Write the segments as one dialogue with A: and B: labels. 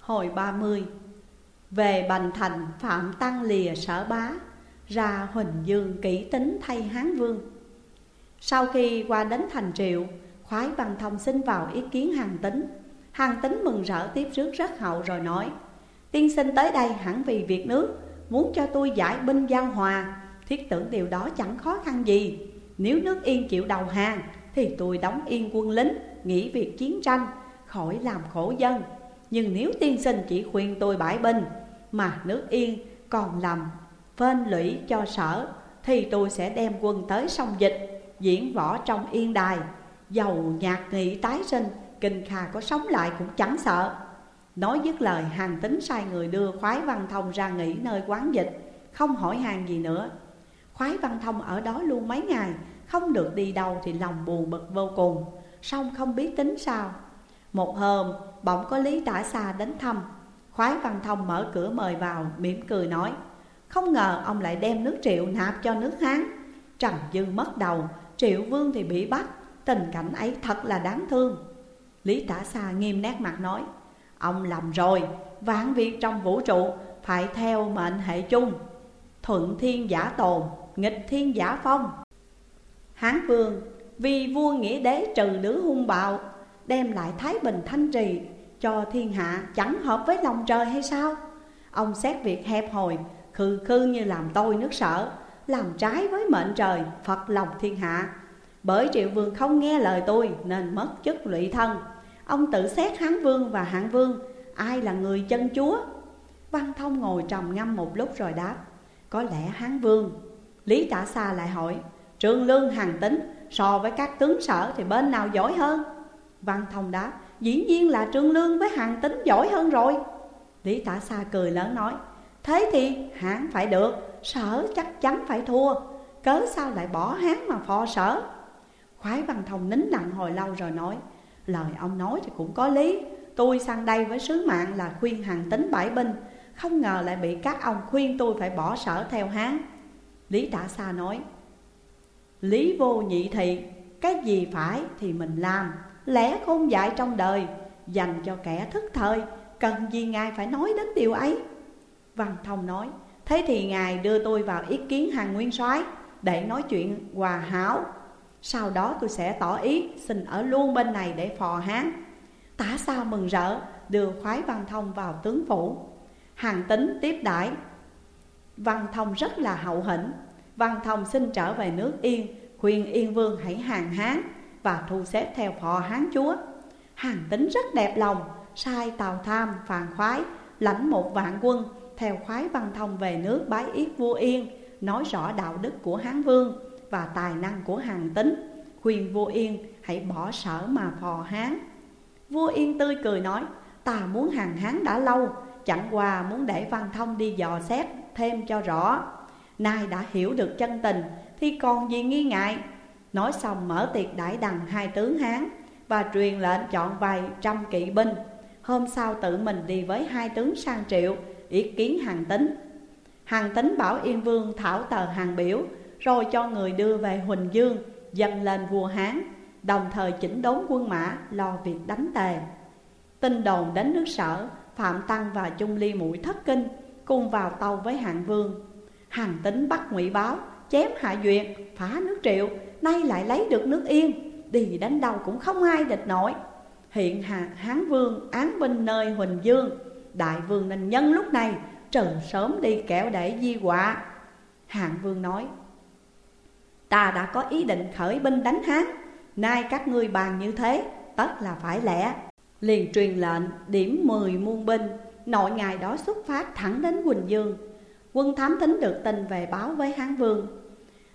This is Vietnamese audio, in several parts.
A: Hồi 30 Về Bành Thành Phạm Tăng lìa sở bá, Ra Huỳnh Dương kỹ tính thay Hán Vương. Sau khi qua đến thành triệu, Khoái Văn Thông xin vào ý kiến hàng tính Hàng tính mừng rỡ tiếp rước rất hậu rồi nói, Tiên sinh tới đây hẳn vì việc nước, Muốn cho tôi giải binh giao hòa. Thiết tưởng điều đó chẳng khó khăn gì. Nếu nước yên chịu đầu hàng, Thì tôi đóng yên quân lính, Nghỉ việc chiến tranh, Khỏi làm khổ dân. Nhưng nếu tiên sinh chỉ khuyên tôi bãi binh Mà nước yên còn làm phên lũy cho sở, Thì tôi sẽ đem quân tới sông dịch, Diễn võ trong yên đài. Dầu nhạc nghị tái sinh, Kinh Kha có sống lại cũng chẳng sợ. Nói dứt lời, hàng tính sai người đưa khoái văn thông ra nghỉ nơi quán dịch, Không hỏi hàng gì nữa. Khoái văn thông ở đó luôn mấy ngày, Không được đi đâu thì lòng buồn bực vô cùng. Song không biết tính sao một hôm bỗng có Lý Tả Xa đến thăm. Khoái văn thông mở cửa mời vào mỉm cười nói Không ngờ ông lại đem nước triệu nạp cho nước Hán. Trần Dư mất đầu Triệu Vương thì bị bắt Tình cảnh ấy thật là đáng thương. Lý Tả Xa nghiêm nét mặt nói Ông làm rồi, vạn việc trong vũ trụ phải theo mệnh hệ chung. Thuận thiên giả tồn, nghịch thiên giả phong. Hán vương vì vua nghĩa đế trừ lứa hung bạo Đem lại thái bình thanh trì cho thiên hạ chẳng hợp với lòng trời hay sao? Ông xét việc hẹp hòi, khư khư như làm tôi nước sở Làm trái với mệnh trời, Phật lòng thiên hạ. Bởi triệu vương không nghe lời tôi nên mất chức lụy thân. Ông tự xét Hán Vương và Hạng Vương Ai là người chân chúa? Văn Thông ngồi trầm ngâm một lúc rồi đáp Có lẽ Hán Vương. Lý Tả Xa lại hỏi Trương Lương hàng tính So với các tướng sở thì bên nào giỏi hơn? Văn Thông đáp, Dĩ nhiên là Trương Lương với hàng tính giỏi hơn rồi. Lý Tả Sa cười lớn nói, Thế thì hán phải được, Sở chắc chắn phải thua. Cớ sao lại bỏ hán mà phò sở? Khoái Văn Thông nín lặng hồi lâu rồi nói, Lời ông nói thì cũng có lý. Tôi sang đây với sứ mạng là khuyên hàng tính bãi binh. Không ngờ lại bị các ông khuyên tôi phải bỏ sở theo Hán Lý Tả Sa nói, Lý vô nhị thị, Cái gì phải thì mình làm. Lẽ khôn dại trong đời, Dành cho kẻ thức thời, Cần gì ngài phải nói đến điều ấy? Văn Thông nói, Thế thì ngài đưa tôi vào ý kiến hàng nguyên soái Để nói chuyện hòa hảo. Sau đó tôi sẽ tỏ ý, xin ở luôn bên này để phò hán. Tả sao mừng rỡ? đưa khoái văn thông vào tướng phủ. Hàng tính tiếp đãi. Văn thông rất là hậu hĩnh. Văn thông xin trở về nước Yên, Khuyên Yên Vương hãy hàng hán. Và thu xếp theo phò hán chúa. Hàng tính rất đẹp lòng Sai Tào Tham, Phàn Khoái Lãnh một vạn quân Theo khoái văn thông về nước bái yết vua Yên Nói rõ đạo đức của Hán Vương và tài năng của hàng tính Khuyên vua Yên hãy bỏ sở mà phò Hán. Vua Yên tươi cười nói Ta muốn hàng Hán đã lâu Chẳng qua muốn để Văn Thông đi dò xét thêm cho rõ. Nay đã hiểu được chân tình Thì còn gì nghi ngại? Nói xong mở tiệc đãi đằng hai tướng Hán Và truyền lệnh chọn vài trăm kỵ binh. Hôm sau tự mình đi với hai tướng sang triệu, Ý kiến hàng tính Hàng tính bảo Yên Vương thảo tờ hàng biểu, rồi cho người đưa về Huỳnh Dương, dâng lên vua Hán, Đồng thời chỉnh đốn quân mã, lo việc đánh tề. Tin đồn đến nước sở, Phạm Tăng và Trung Ly mũi thất kinh, Cùng vào tàu với hạng vương. Hàng tính bắt ngụy báo, Chém hạ duyệt, Phá nước triệu Nay lại lấy được nước yên Đi đánh đâu cũng không ai địch nổi. Hiện hạ Hán vương án binh nơi Huỳnh Dương, Đại vương nên nhân lúc này Trừ sớm đi kẻo để di họa. Hạng vương nói, Ta đã có ý định khởi binh đánh Hán, Nay các ngươi bàn như thế, Tất là phải lẽ. Liền truyền lệnh điểm 10 muôn binh, Nội ngày đó xuất phát thẳng đến huỳnh Dương. Quân thám thính được tin về báo với Hán Vương.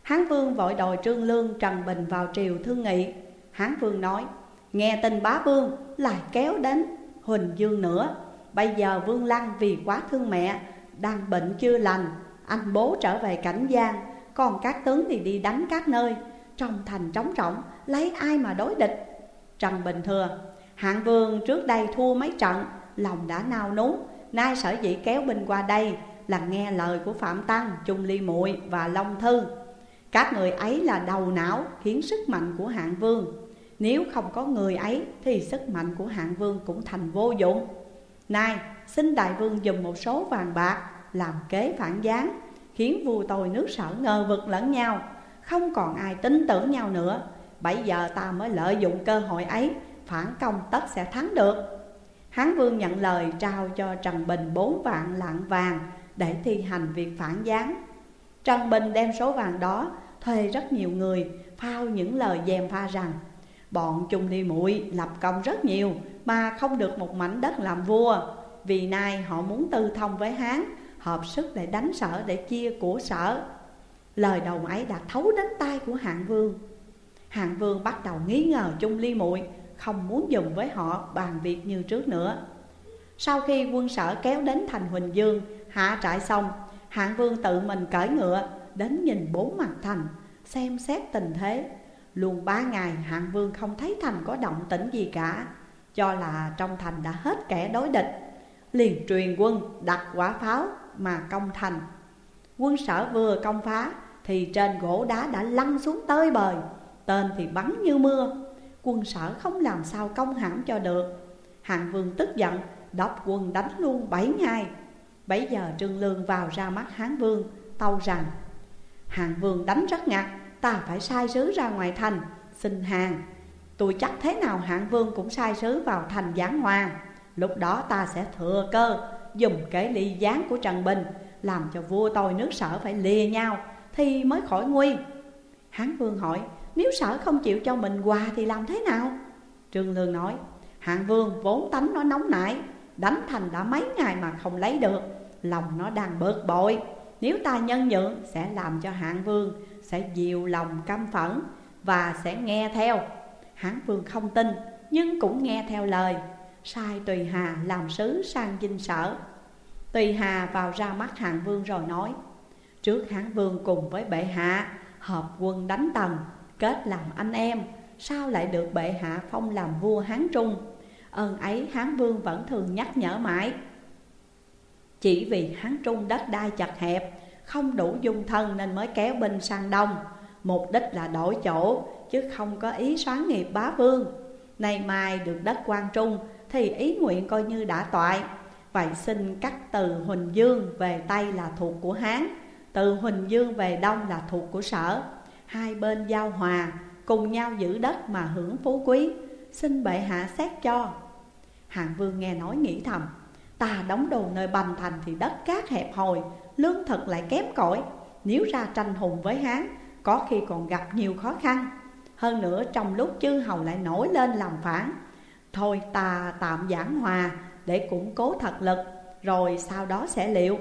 A: Hán Vương vội đòi Trương Lương Trần Bình vào triều thương nghị. Hán Vương nói Nghe tin bá vương lại kéo đến Huỳnh Dương nữa. Bây giờ Vương Lăng vì quá thương mẹ Đang bệnh chưa lành Anh bố trở về cảnh giang còn các tướng thì đi đánh các nơi Trong thành trống rỗng Lấy ai mà đối địch? Trần Bình thừa Hạng vương trước đây thua mấy trận Lòng đã nao núng Nay sở dĩ kéo binh qua đây Là nghe lời của Phạm Tăng, Trung Ly muội và Long Thư. Các người ấy là đầu não Khiến sức mạnh của hạng vương. Nếu không có người ấy, Thì sức mạnh của hạng vương cũng thành vô dụng. Nay xin đại vương dùng một số vàng bạc làm kế phản gián, Khiến vua tôi nước sở ngờ vực lẫn nhau. Không còn ai tin tưởng nhau nữa. Bây giờ ta mới lợi dụng cơ hội ấy, Phản công tất sẽ thắng được. Hán vương nhận lời trao cho Trần Bình bốn vạn lạng vàng Để thi hành việc phản gián. Trần Bình đem số vàng đó thuê rất nhiều người, phao những lời dèm pha rằng, Bọn Trung Ly muội lập công rất nhiều mà không được một mảnh đất làm vua. Vì nay họ muốn tư thông với Hán, Hợp sức để đánh sở, để chia của sở. Lời đầu ấy đã thấu đến tai của hạng vương. Hạng vương bắt đầu nghi ngờ Trung Ly muội Không muốn dùng với họ bàn việc như trước nữa. Sau khi quân sở kéo đến thành Huỳnh Dương, Hạ trại xong Hạng vương tự mình cởi ngựa, Đến nhìn bốn mặt thành, Xem xét tình thế. Luôn ba ngày, hạng vương không thấy thành có động tĩnh gì cả, Cho là trong thành đã hết kẻ đối địch. Liền truyền quân, đặt quả pháo mà công thành. Quân sở vừa công phá, Thì trên gỗ đá đã lăn xuống tơi bời, Tên thì bắn như mưa. Quân sở không làm sao công hãm cho được. Hạng vương tức giận Đọc quân đánh luôn bảy ngày. Bấy giờ Trương Lương vào ra mắt Hán Vương, Tâu rằng Hạng Vương đánh rất ngặt Ta phải sai sứ ra ngoài thành, Xin hàng. Tôi chắc thế nào Hạng Vương cũng sai sứ vào thành Giáng Hoa. Lúc đó ta sẽ thừa cơ, Dùng kế ly gián của Trần Bình, Làm cho vua tôi nước sở phải lìa nhau, Thì mới khỏi nguy. Hán Vương hỏi, Nếu sở không chịu cho mình quà thì làm thế nào? Trương Lương nói Hạng Vương vốn tánh nó nóng nảy Đánh thành đã mấy ngày mà không lấy được. Lòng nó đang bực bội. Nếu ta nhân nhượng, sẽ làm cho hạng vương Sẽ dịu lòng căm phẫn Và sẽ nghe theo. Hán vương không tin, Nhưng cũng nghe theo lời. Sai Tùy Hà làm sứ sang dinh sở. Tùy Hà vào ra mắt hạng vương rồi nói, Trước hán vương cùng với bệ hạ, Hợp quân đánh tần, Kết làm anh em, Sao lại được bệ hạ phong làm vua Hán Trung? Ơn ấy Hán Vương vẫn thường nhắc nhở mãi. Chỉ vì Hán Trung đất đai chật hẹp, Không đủ dung thân nên mới kéo binh sang đông. Mục đích là đổi chỗ, Chứ không có ý xoán nghiệp bá vương. Nay mai được đất quan trung, Thì ý nguyện coi như đã toại. Vậy xin cắt từ Huỳnh Dương về Tây là thuộc của Hán, Từ Huỳnh Dương về Đông là thuộc của Sở. Hai bên giao hòa, Cùng nhau giữ đất mà hưởng phú quý. Xin bệ hạ xét cho. Hạng vương nghe nói nghĩ thầm, Ta đóng đồ nơi bành thành thì đất cát hẹp hòi, Lương thực lại kém cỏi. Nếu ra tranh hùng với Hán, Có khi còn gặp nhiều khó khăn. Hơn nữa, trong lúc chư hầu lại nổi lên làm phản. Thôi ta tạm giảng hòa Để củng cố thật lực, Rồi sau đó sẽ liệu.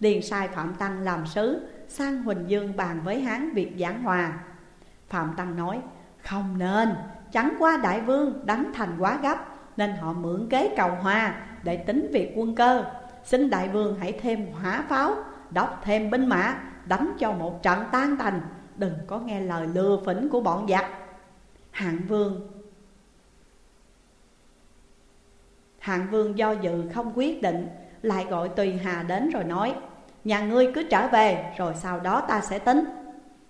A: Điền sai Phạm Tăng làm sứ, Sang Huỳnh Dương bàn với Hán việc giảng hòa. Phạm Tăng nói, Không nên, Chẳng qua đại vương đánh thành quá gấp nên họ mượn kế cầu hòa để tính việc quân cơ. Xin đại vương hãy thêm hỏa pháo Đốc thêm binh mã Đánh cho một trận tan tành, Đừng có nghe lời lừa phỉnh của bọn giặc. Hạng vương. Hạng vương do dự không quyết định Lại gọi Tùy Hà đến rồi nói Nhà ngươi cứ trở về Rồi sau đó ta sẽ tính.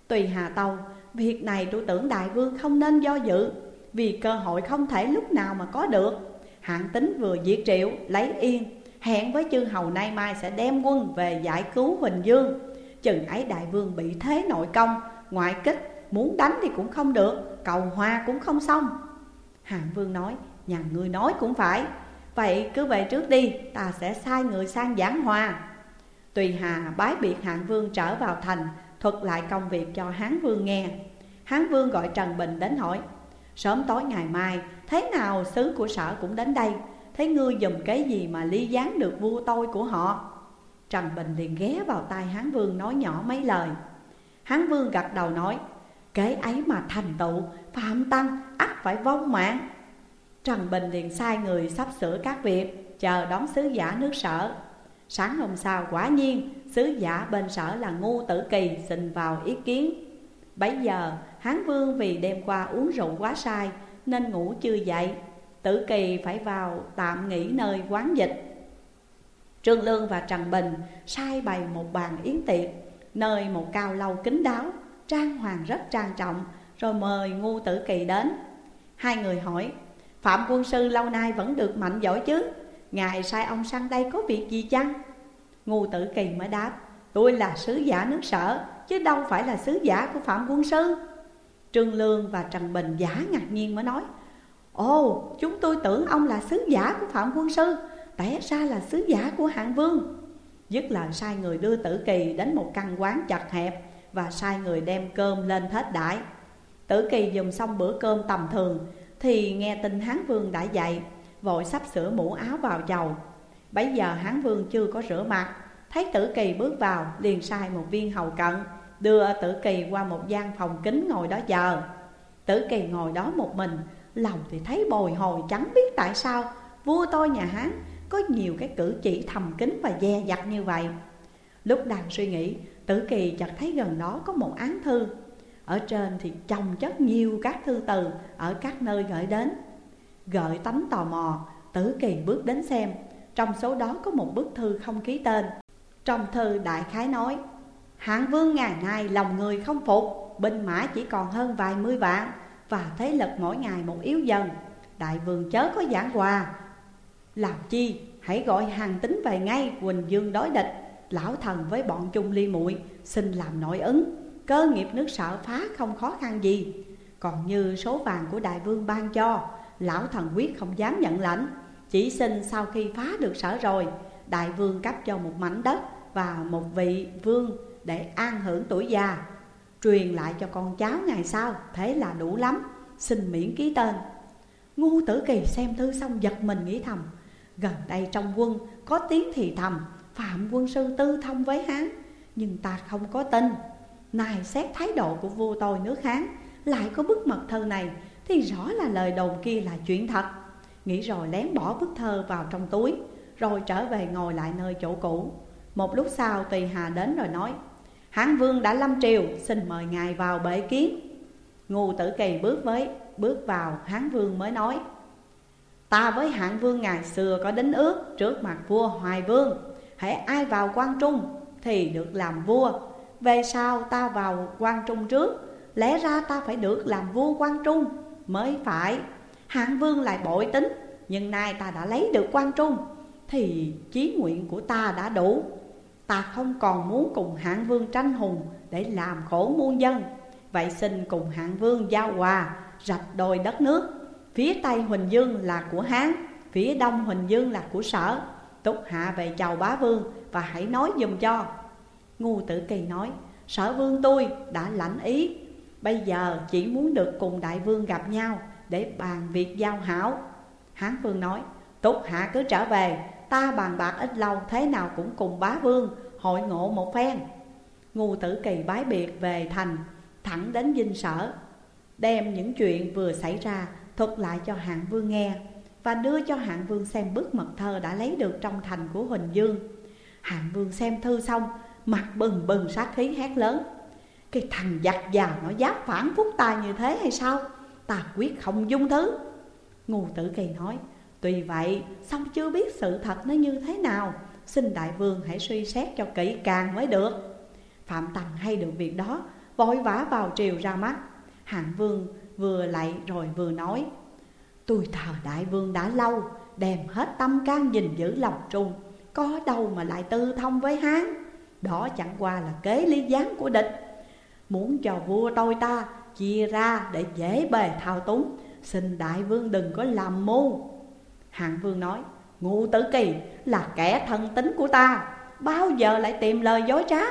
A: Tùy Hà tâu Việc này tôi tưởng đại vương không nên do dự vì cơ hội không thể lúc nào mà có được. Hạng tính vừa diệt triệu, lấy yên. Hẹn với chư hầu nay mai sẽ đem quân về giải cứu Huỳnh Dương. Chừng ấy đại vương bị thế nội công, Ngoại kích, muốn đánh thì cũng không được, Cầu hoa cũng không xong. Hạng vương nói, Nhà ngươi nói cũng phải. Vậy cứ về trước đi, Ta sẽ sai người sang giảng hòa. Tùy Hà bái biệt Hạng Vương trở vào thành, Thuật lại công việc cho Hán Vương nghe. Hán Vương gọi Trần Bình đến hỏi Sớm tối ngày mai, Thế nào sứ của sở cũng đến đây. Thế ngươi dùng cái gì mà ly gián được vua tôi của họ? Trần Bình liền ghé vào tai Hán Vương nói nhỏ mấy lời. Hán Vương gật đầu nói Kế ấy mà thành tựu Phạm Tăng, ắt phải vong mạng. Trần Bình liền sai người sắp sửa các việc, Chờ đón sứ giả nước sở. Sáng hôm sau quả nhiên, Sứ giả bên sở là ngu tử kỳ xin vào ý kiến. Bấy giờ Hán Vương vì đêm qua uống rượu quá sai, Nên ngủ chưa dậy. Tử Kỳ phải vào tạm nghỉ nơi quán dịch. Trương Lương và Trần Bình sai bày một bàn yến tiệc, Nơi một cao lâu kính đáo, Trang hoàng rất trang trọng, Rồi mời Ngu Tử Kỳ đến. Hai người hỏi, Phạm quân sư lâu nay vẫn được mạnh giỏi chứ? Ngài sai ông sang đây có việc gì chăng? Ngu tử kỳ mới đáp, Tôi là sứ giả nước sở, Chứ đâu phải là sứ giả của Phạm Quân Sư. Trương Lương và Trần Bình giả ngạc nhiên mới nói, Ồ, chúng tôi tưởng ông là sứ giả của Phạm Quân Sư Té ra là sứ giả của hạng vương. Dứt lời, sai người đưa tử kỳ đến một căn quán chặt hẹp Và sai người đem cơm lên thết đại Tử kỳ dùng xong bữa cơm tầm thường Thì nghe tin Hán Vương đã dậy, Vội sắp sửa mũ áo vào chầu. Bấy giờ Hán Vương chưa có rửa mặt, Thấy tử kỳ bước vào liền sai một viên hầu cận. Đưa tử kỳ qua một gian phòng kính ngồi đó chờ. Tử kỳ ngồi đó một mình, Lòng thì thấy bồi hồi chẳng biết tại sao. Vua tôi nhà Hán có nhiều cái cử chỉ thầm kín và dè dặt như vậy. Lúc đang suy nghĩ, Tử kỳ chợt thấy gần đó có một án thư. Ở trên thì chồng chất nhiều các thư từ Ở các nơi gửi đến. Gợi tánh tò mò, Tử kỳ bước đến xem. Trong số đó có một bức thư không ký tên. Trong thư đại khái nói Hạng vương ngày nay lòng người không phục, Binh mã chỉ còn hơn vài mươi vạn, Và thế lực mỗi ngày một yếu dần. Đại vương chớ có giảng hòa. Làm chi? Hãy gọi hàng tính về ngay, Quỳnh Dương đối địch. Lão thần với bọn chung ly muội, Xin làm nội ứng. Cơ nghiệp nước sở phá không khó khăn gì. Còn như số vàng của đại vương ban cho, Lão thần quyết không dám nhận lãnh. Chỉ xin sau khi phá được sở rồi, Đại vương cấp cho một mảnh đất Và một vị vương để an hưởng tuổi già. Truyền lại cho con cháu ngày sau, Thế là đủ lắm. Xin miễn ký tên. Ngu tử kỳ xem thư xong giật mình nghĩ thầm, Gần đây trong quân có tiếng thì thầm, Phạm quân sư tư thông với Hán, Nhưng ta không có tin. Này xét thái độ của vua tôi nước Hán, Lại có bức mật thơ này, Thì rõ là lời đồn kia là chuyện thật. Nghĩ rồi lén bỏ bức thơ vào trong túi, Rồi trở về ngồi lại nơi chỗ cũ. Một lúc sau Tùy Hà đến rồi nói Hán vương đã lâm triều, Xin mời ngài vào bệ kiến. Ngô tử kỳ bước với, Bước vào, Hán vương mới nói, Ta với hạng vương ngày xưa có đính ước Trước mặt vua Hoài Vương. Hãy ai vào quan trung Thì được làm vua. Về sau ta vào quan trung trước, Lẽ ra ta phải được làm vua quan trung Mới phải. Hạng vương lại bội tính, Nhưng nay ta đã lấy được quan trung Thì chí nguyện của ta đã đủ. Ta không còn muốn cùng hạng vương tranh hùng Để làm khổ muôn dân. Vậy xin cùng hạng vương giao hòa, Rạch đồi đất nước. Phía Tây Huỳnh Dương là của Hán, Phía Đông Huỳnh Dương là của Sở. Túc hạ về chào bá vương Và hãy nói dùm cho. Ngu tử kỳ nói, Sở vương tôi đã lãnh ý. Bây giờ chỉ muốn được cùng đại vương gặp nhau Để bàn việc giao hảo. Hán vương nói, Túc hạ cứ trở về Ta bàn bạc ít lâu thế nào cũng cùng bá vương, Hội ngộ một phen. Ngu tử kỳ bái biệt về thành, Thẳng đến dinh sở, Đem những chuyện vừa xảy ra Thuật lại cho hạng vương nghe Và đưa cho hạng vương xem bức mật thơ Đã lấy được trong thành của Huỳnh Dương. Hạng vương xem thư xong, Mặt bừng bừng sát khí hét lớn. Cái thằng giặc già nó dám phản phúc ta như thế hay sao? Ta quyết không dung thứ. Ngu tử kỳ nói Tuy vậy, song chưa biết sự thật nó như thế nào, Xin đại vương hãy suy xét cho kỹ càng mới được. Phạm tần hay được việc đó, Vội vã vào triều ra mắt. Hạng vương vừa lạy rồi vừa nói, Tôi thờ đại vương đã lâu, Đem hết tâm can gìn giữ lòng trung, Có đâu mà lại tư thông với Hán. Đó chẳng qua là kế lý gián của địch. Muốn cho vua tôi ta chia ra để dễ bề thao túng, Xin đại vương đừng có làm mưu Hạng vương nói Ngụ tử kỳ, là kẻ thân tính của ta, Bao giờ lại tìm lời dối trá?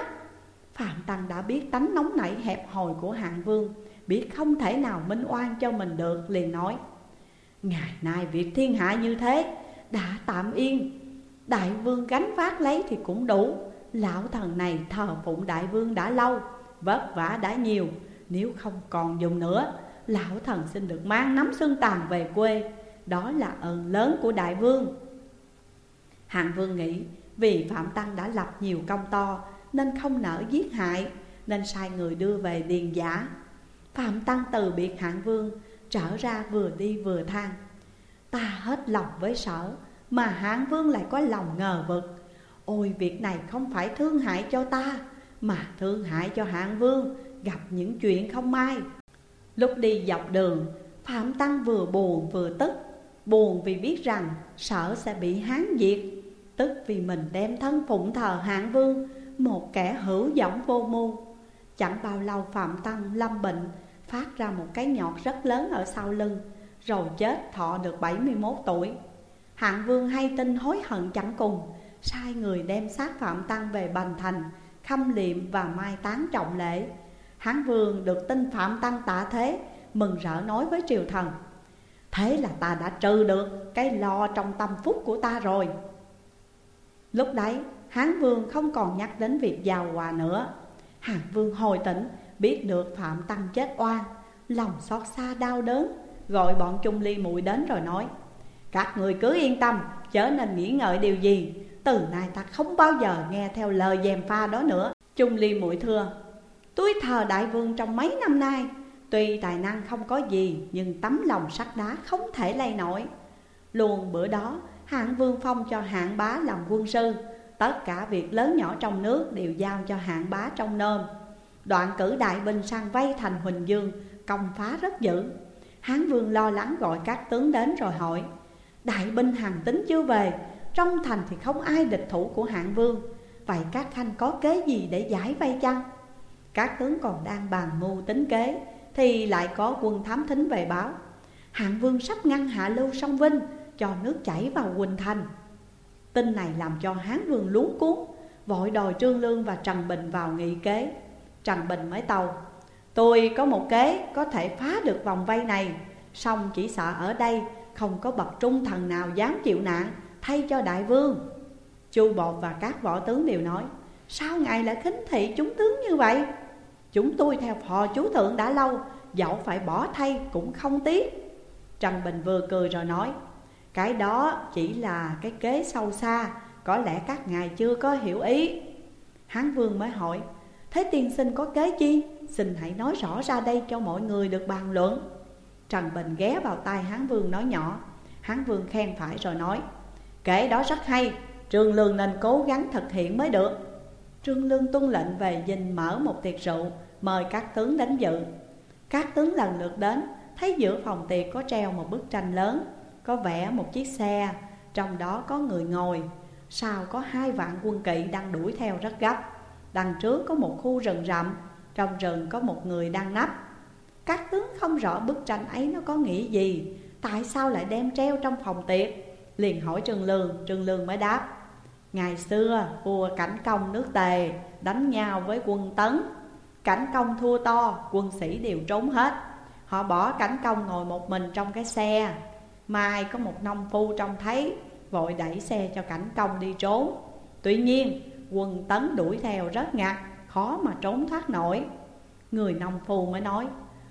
A: Phạm Tăng đã biết tánh nóng nảy hẹp hòi của hạng vương, Biết không thể nào minh oan cho mình được, liền nói, Ngày nay việc thiên hạ như thế, đã tạm yên, Đại vương gánh vác lấy thì cũng đủ, Lão thần này thờ phụng đại vương đã lâu, Vất vả đã nhiều, Nếu không còn dùng nữa, Lão thần xin được mang nắm xương tàn về quê. Đó là ơn lớn của đại vương. Hạng vương nghĩ, Vì Phạm Tăng đã lập nhiều công to, Nên không nỡ giết hại, Nên sai người đưa về điền giả. Phạm Tăng từ biệt hạng vương, Trở ra vừa đi vừa than, Ta hết lòng với sở, Mà hạng vương lại có lòng ngờ vực. Ôi, việc này không phải thương hại cho ta, Mà thương hại cho hạng vương, Gặp những chuyện không may. Lúc đi dọc đường, Phạm Tăng vừa buồn vừa tức Buồn vì biết rằng sợ sẽ bị hán diệt. Tức vì mình đem thân phụng thờ hạng vương, Một kẻ hữu giọng vô mưu. Chẳng bao lâu Phạm Tăng lâm bệnh, Phát ra một cái nhọt rất lớn ở sau lưng, Rồi chết thọ được 71 tuổi. Hạng vương hay tin hối hận chẳng cùng, Sai người đem xác Phạm Tăng về Bành Thành, Khâm liệm và mai táng trọng lễ. Hán vương được tin Phạm Tăng tạ thế, Mừng rỡ nói với triều thần. Thế là ta đã trừ được cái lo trong tâm phúc của ta rồi. Lúc đấy, Hán Vương không còn nhắc đến việc giàu hòa nữa. Hán Vương hồi tỉnh, Biết được Phạm Tăng chết oan, Lòng xót xa đau đớn, Gọi bọn Trung Ly muội đến rồi nói, Các người cứ yên tâm, Chớ nên nghĩ ngợi điều gì. Từ nay ta không bao giờ nghe theo lời dèm pha đó nữa. Trung Ly muội thưa Tôi thờ đại vương trong mấy năm nay? Tuy tài năng không có gì, Nhưng tấm lòng sắt đá không thể lay nổi. Luôn bữa đó, Hạng Vương Phong cho hạng bá làm quân sư. Tất cả việc lớn nhỏ trong nước đều giao cho hạng bá trong nôm. Đoạn cử đại binh sang vây thành Huỳnh Dương, Công phá rất dữ. Hán Vương lo lắng gọi các tướng đến rồi hỏi, Đại binh hàng tính chưa về? Trong thành thì không ai địch thủ của hạng vương. Vậy các khanh có kế gì để giải vây chăng? Các tướng còn đang bàn mưu tính kế. Thì lại có quân thám thính về báo. Hạng vương sắp ngăn hạ lưu sông Vinh, cho nước chảy vào Quỳnh Thành. Tin này làm cho Hán Vương luống cuốn Vội đòi Trương Lương và Trần Bình vào nghị kế. Trần Bình mới tàu, Tôi có một kế có thể phá được vòng vây này, song chỉ sợ ở đây không có bậc trung thần nào dám chịu nạn, Thay cho đại vương. Chu Bột và các võ tướng đều nói, Sao ngài lại khinh thị chúng tướng như vậy? Chúng tôi theo phò chú thượng đã lâu, Dẫu phải bỏ thay cũng không tiếc. Trần Bình vừa cười rồi nói, cái đó chỉ là cái kế sâu xa, Có lẽ các ngài chưa có hiểu ý. Hán vương mới hỏi, Thế tiên sinh có kế chi? Xin hãy nói rõ ra đây cho mọi người được bàn luận. Trần Bình ghé vào tai Hán vương nói nhỏ. Hán vương khen phải rồi nói, Kế đó rất hay, trường Lương nên cố gắng thực hiện mới được. Trương Lương tuân lệnh về dinh mở một tiệc rượu, Mời các tướng đến dự. Các tướng lần lượt đến, Thấy giữa phòng tiệc có treo một bức tranh lớn, có vẽ một chiếc xe, Trong đó có người ngồi. Sau có hai vạn quân kỵ đang đuổi theo rất gấp. Đằng trước có một khu rừng rậm, Trong rừng có một người đang nấp. Các tướng không rõ bức tranh ấy nó có nghĩa gì, Tại sao lại đem treo trong phòng tiệc? Liền hỏi Trương Lương Trương Lương mới đáp. Ngày xưa, vua Cảnh Công nước Tề Đánh nhau với quân Tấn. Cảnh Công thua to, Quân sĩ đều trốn hết. Họ bỏ Cảnh Công ngồi một mình trong cái xe. Mai có một nông phu trông thấy, Vội đẩy xe cho cảnh công đi trốn. Tuy nhiên, quân tấn đuổi theo rất ngặt, Khó mà trốn thoát nổi. Người nông phu mới nói,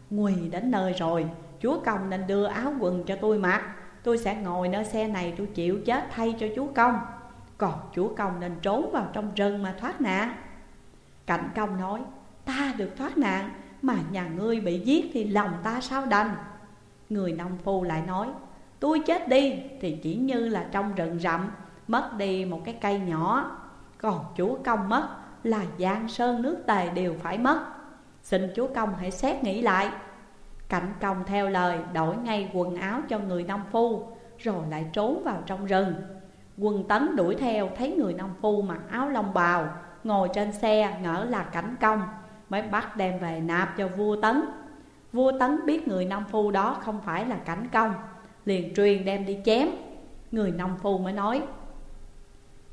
A: Nguy đến nơi rồi, Chúa công nên đưa áo quần cho tôi mặc. Tôi sẽ ngồi nơi xe này tôi chịu chết thay cho chúa công. Còn chúa công nên trốn vào trong rừng mà thoát nạn. Cảnh công nói, Ta được thoát nạn, Mà nhà ngươi bị giết thì lòng ta sao đành? Người nông phu lại nói, Tôi chết đi thì chỉ như là trong rừng rậm, Mất đi một cái cây nhỏ. Còn chúa công mất là giang sơn nước tề đều phải mất. Xin chúa công hãy xét nghĩ lại. Cảnh công theo lời đổi ngay quần áo cho người nông phu, Rồi lại trốn vào trong rừng. Quân tấn đuổi theo, thấy người nông phu mặc áo lông bào, Ngồi trên xe ngỡ là cảnh công, Mới bắt đem về nạp cho vua tấn. Vua tấn biết người nông phu đó không phải là cảnh công, Liền truyền đem đi chém. Người nông phu mới nói,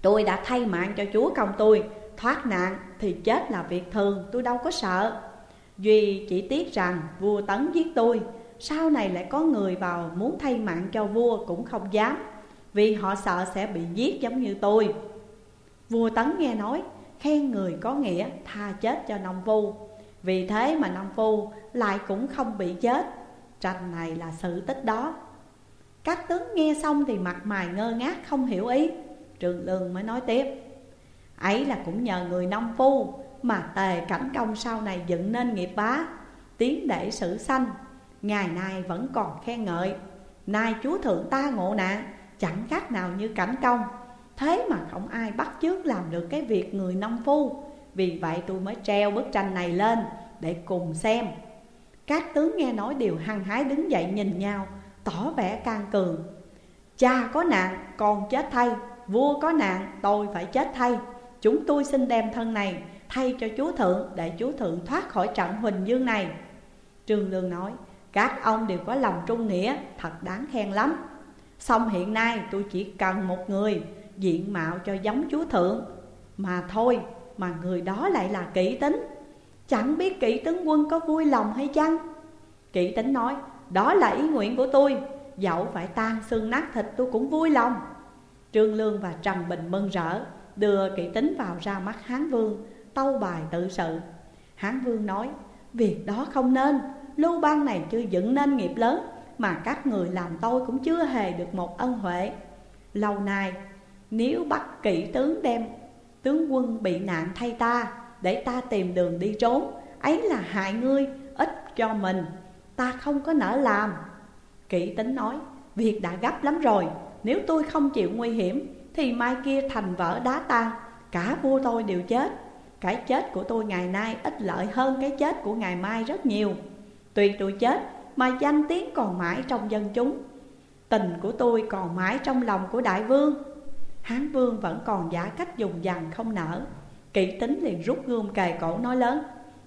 A: Tôi đã thay mạng cho chúa công tôi, Thoát nạn thì chết là việc thường, Tôi đâu có sợ. Duy chỉ tiếc rằng vua tấn giết tôi, Sau này lại có người vào muốn thay mạng cho vua cũng không dám. Vì họ sợ sẽ bị giết giống như tôi. Vua tấn nghe nói, Khen người có nghĩa tha chết cho nông phu. Vì thế mà nông phu lại cũng không bị chết. Tranh này là sự tích đó. Các tướng nghe xong thì mặt mày ngơ ngác, không hiểu ý. Trường Lương mới nói tiếp, Ấy là cũng nhờ người nông phu Mà tề cảnh công sau này dựng nên nghiệp bá, Tiến để sử sanh. Ngày nay vẫn còn khen ngợi. Nay chúa thượng ta ngộ nạn Chẳng khác nào như cảnh công. Thế mà không ai bắt chước làm được cái việc người nông phu. Vì vậy tôi mới treo bức tranh này lên Để cùng xem. Các tướng nghe nói đều hăng hái đứng dậy nhìn nhau Tỏ vẻ can cường Cha có nạn, con chết thay. Vua có nạn, tôi phải chết thay. Chúng tôi xin đem thân này thay cho chúa thượng Để chúa thượng thoát khỏi trận huỳnh dương này. Trương Lương nói Các ông đều có lòng trung nghĩa Thật đáng khen lắm. Xong hiện nay tôi chỉ cần một người Diện mạo cho giống chúa thượng. Mà thôi, mà người đó lại là kỹ tính. Chẳng biết kỹ tướng quân có vui lòng hay chăng? Kỹ tính nói, Đó là ý nguyện của tôi. Dẫu phải tan xương nát thịt tôi cũng vui lòng. Trương Lương và Trần Bình mừng rỡ, Đưa kỹ tính vào ra mắt Hán Vương, Tâu bài tự sự. Hán Vương nói, Việc đó không nên. Lưu bang này chưa dựng nên nghiệp lớn. Mà các người làm tôi cũng chưa hề được một ân huệ. Lâu nay nếu bắt kỹ tướng đem Tướng quân bị nạn thay ta Để ta tìm đường đi trốn Ấy là hại ngươi, ích cho mình. Ta không có nỡ làm. Kỹ tính nói Việc đã gấp lắm rồi Nếu tôi không chịu nguy hiểm Thì mai kia thành vỡ đá tan Cả vua tôi đều chết. Cái chết của tôi ngày nay ít lợi hơn cái chết của ngày mai rất nhiều. Tuy tôi chết mà danh tiếng còn mãi trong dân chúng. Tình của tôi còn mãi trong lòng của đại vương. Hán vương vẫn còn giả cách dùng dằn không nở. Kỵ tính liền rút gươm kề cổ nói lớn.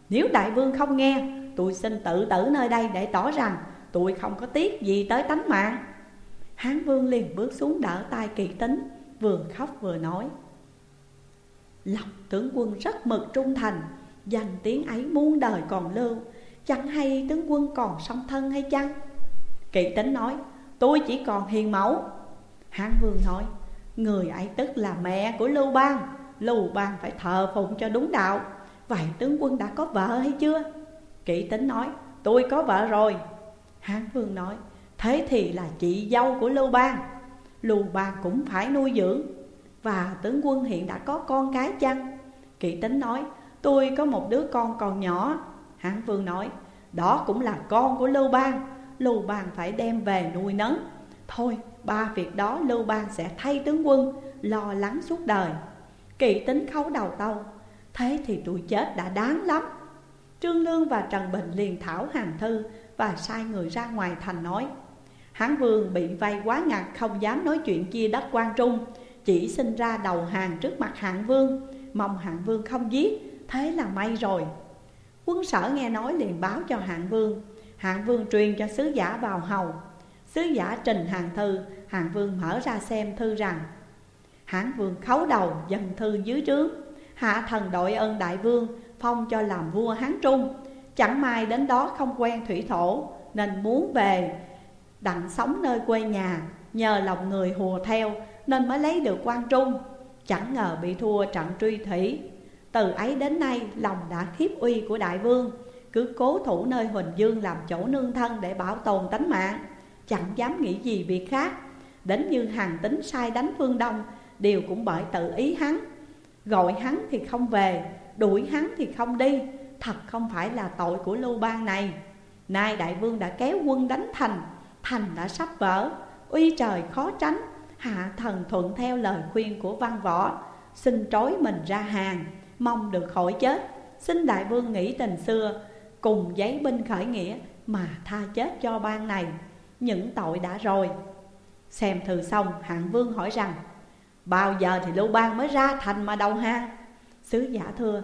A: Nếu đại vương không nghe, Tôi xin tự tử nơi đây để tỏ rằng Tôi không có tiếc gì tới tánh mạng. Hán vương liền bước xuống đỡ tay kỵ tính, Vừa khóc vừa nói. Lòng tướng quân rất mực trung thành, Danh tiếng ấy muôn đời còn lưu. Chẳng hay tướng quân còn song thân hay chăng? Kỵ tính nói, Tôi chỉ còn hiền mẫu. Hán vương nói, Người ấy tức là mẹ của Lưu Bang Lưu Bang phải thờ phụng cho đúng đạo. Vậy tướng quân đã có vợ hay chưa? Kỵ tính nói, tôi có vợ rồi. Hán Vương nói, Thế thì là chị dâu của Lưu Bang. Lưu Bang cũng phải nuôi dưỡng. Và tướng quân hiện đã có con cái chăng? Kỵ tính nói, Tôi có một đứa con còn nhỏ. Hán Vương nói đó cũng là con của Lưu Bang. Lưu Bang phải đem về nuôi nấng. Thôi, ba việc đó Lưu Bang sẽ thay tướng quân, Lo lắng suốt đời. Kỵ tính khấu đầu tâu Thế thì tuổi chết đã đáng lắm. Trương Lương và Trần Bình liền thảo hàng thư Và sai người ra ngoài thành nói, Hán vương bị vây quá ngặt Không dám nói chuyện chia đất quan trung, Chỉ sinh ra đầu hàng trước mặt hạng vương. Mong hạng vương không giết, Thế là may rồi. Quân sở nghe nói liền báo cho hạng vương. Hạng vương truyền cho sứ giả vào hầu. Sứ giả trình hàng thư. Hạng vương mở ra xem thư rằng, hạng vương khấu đầu dần thư dưới trướng. Hạ thần đội ơn đại vương, Phong cho làm vua Hán Trung. Chẳng may đến đó không quen thủy thổ, Nên muốn về đặng sống nơi quê nhà, Nhờ lòng người hùa theo, Nên mới lấy được quan trung. Chẳng ngờ bị thua trận truy thủy. Từ ấy đến nay, lòng đã khiếp uy của đại vương, Cứ cố thủ nơi Huỳnh Dương làm chỗ nương thân để bảo tồn tánh mạng, Chẳng dám nghĩ gì việc khác. Đến như hàng tính sai đánh phương Đông Đều cũng bởi tự ý hắn. Gọi hắn thì không về, Đuổi hắn thì không đi, Thật không phải là tội của Lưu Bang này. Nay đại vương đã kéo quân đánh thành Thành đã sắp vỡ, Uy trời khó tránh, Hạ thần thuận theo lời khuyên của văn võ, Xin trói mình ra hàng. Mong được khỏi chết. Xin đại vương nghĩ tình xưa, Cùng giấy binh khởi nghĩa Mà tha chết cho bang này. Những tội đã rồi. Xem thư xong, hạng vương hỏi rằng, Bao giờ thì Lưu Bang mới ra thành mà đầu hàng? Sứ giả thưa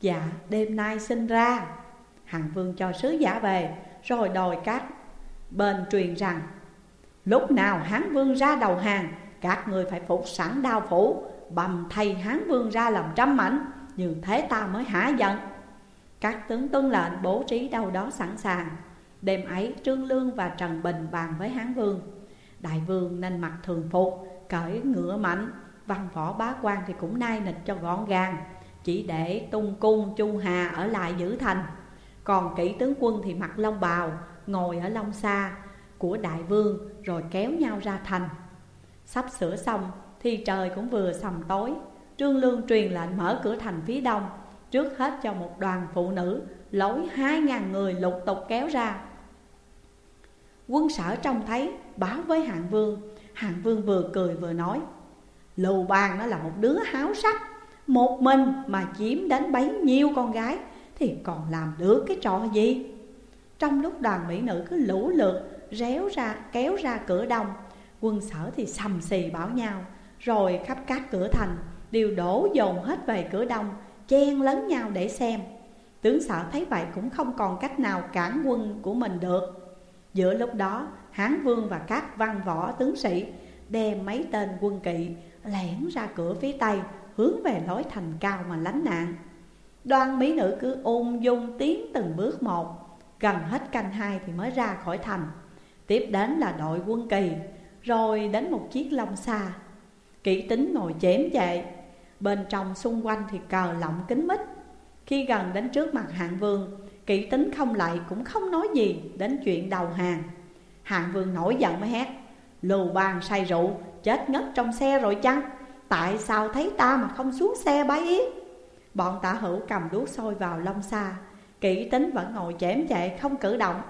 A: Dạ đêm nay sinh ra. Hạng vương cho sứ giả về, Rồi đòi các bên truyền rằng, Lúc nào Hán vương ra đầu hàng, Các người phải phục sẵn đao phủ, Bầm thay Hán vương ra làm trăm mảnh. Như thế ta mới hả giận. Các tướng tuân lệnh bố trí đâu đó sẵn sàng. Đêm ấy, Trương Lương và Trần Bình bàn với Hán vương. Đại vương nên mặc thường phục, Cởi ngựa mạnh, Văn võ bá quan thì cũng nai nịch cho gọn gàng, chỉ để tung cung chu hà ở lại giữ thành. Còn kỹ tướng quân thì mặc long bào, Ngồi ở long xa của đại vương Rồi kéo nhau ra thành. Sắp sửa xong thì trời cũng vừa sầm tối. Trương Lương truyền lệnh mở cửa thành phía đông, Trước hết cho một đoàn phụ nữ Lối hai ngàn người lục tục kéo ra. Quân sở trông thấy, báo với hạng vương. Hạng vương vừa cười vừa nói Lưu bang nó là một đứa háo sắc, một mình mà chiếm đến bấy nhiêu con gái Thì còn làm được cái trò gì? Trong lúc đoàn mỹ nữ cứ lũ lượt Réo ra, kéo ra cửa đông, Quân sở thì sầm xì bảo nhau, Rồi khắp các cửa thành Đều đổ dồn hết về cửa đông, Chen lấn nhau để xem. Tướng sở thấy vậy cũng không còn cách nào cản quân của mình được. Giữa lúc đó, Hán vương và các văn võ tướng sĩ Đem mấy tên quân kỵ lẻn ra cửa phía tây, Hướng về lối thành cao mà lánh nạn. Đoan mỹ nữ cứ ung dung tiến từng bước một, Gần hết canh hai thì mới ra khỏi thành. Tiếp đến là đội quân kỳ Rồi đến một chiếc long xa. Kỵ tính ngồi chém chạy Bên trong xung quanh thì cờ lọng kính mít. Khi gần đến trước mặt hạng vương Kỵ tính không lại cũng không nói gì đến chuyện đầu hàng. Hạng vương nổi giận mới hét, Lù bàn say rượu, chết ngất trong xe rồi chăng? Tại sao thấy ta mà không xuống xe bái yết Bọn tả hữu cầm đuốc sôi vào lông xa Kỵ tính vẫn ngồi chém chạy không cử động.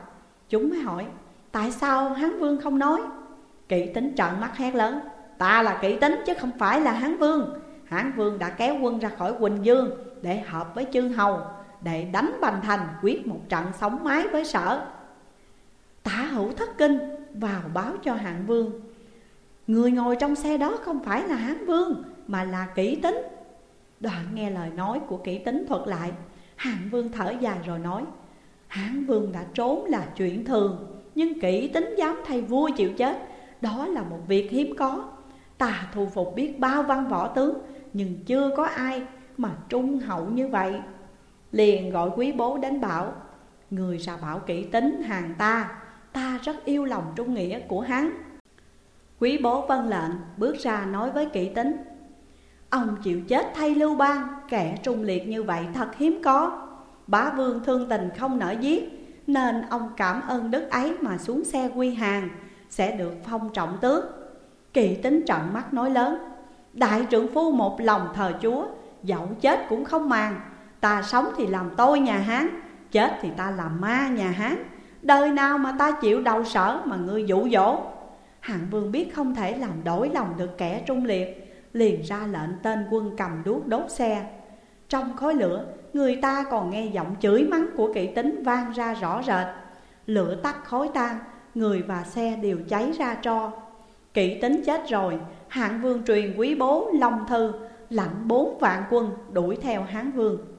A: Chúng mới hỏi, Tại sao Hán Vương không nói? Kỵ tính trợn mắt hét lớn, Ta là kỵ tính chứ không phải là Hán Vương. Hán Vương đã kéo quân ra khỏi Quỳnh Dương Để hợp với chư hầu, Để đánh Bành Thành quyết một trận sống mái với sở. Tả hữu thất kinh, vào báo cho Hạng Vương. Người ngồi trong xe đó không phải là Hán Vương, Mà là Kỷ tính. Đoạn nghe lời nói của Kỷ tính thuật lại, Hạng Vương thở dài rồi nói, Hán Vương đã trốn là chuyện thường, Nhưng Kỷ tính dám thay vua chịu chết, Đó là một việc hiếm có. Ta thu phục biết bao văn võ tướng nhưng chưa có ai mà trung hậu như vậy. Liền gọi quý bố đến bảo, Người ra bảo kỹ tính hàng ta Ta rất yêu lòng trung nghĩa của hắn. Quý bố vân lệnh, bước ra nói với kỹ tính, Ông chịu chết thay lưu bang, Kẻ trung liệt như vậy thật hiếm có. Bá vương thương tình không nỡ giết, Nên ông cảm ơn đức ấy mà xuống xe quy hàng, Sẽ được phong trọng tước. Kỵ tính trận mắt nói lớn Đại trưởng phu một lòng thờ chúa, Dẫu chết cũng không màng. Ta sống thì làm tôi nhà Hán, Chết thì ta làm ma nhà Hán. Đời nào mà ta chịu đầu sở mà ngươi dụ dỗ? Hạng vương biết không thể làm đổi lòng được kẻ trung liệt, Liền ra lệnh tên quân cầm đuốc đốt xe. Trong khói lửa, Người ta còn nghe giọng chửi mắng của kỵ tính vang ra rõ rệt. Lửa tắt khói tan, Người và xe đều cháy ra tro. Kỵ tính chết rồi. Hạng vương truyền quý bố Long Thư Lặng bốn vạn quân đuổi theo Hán vương.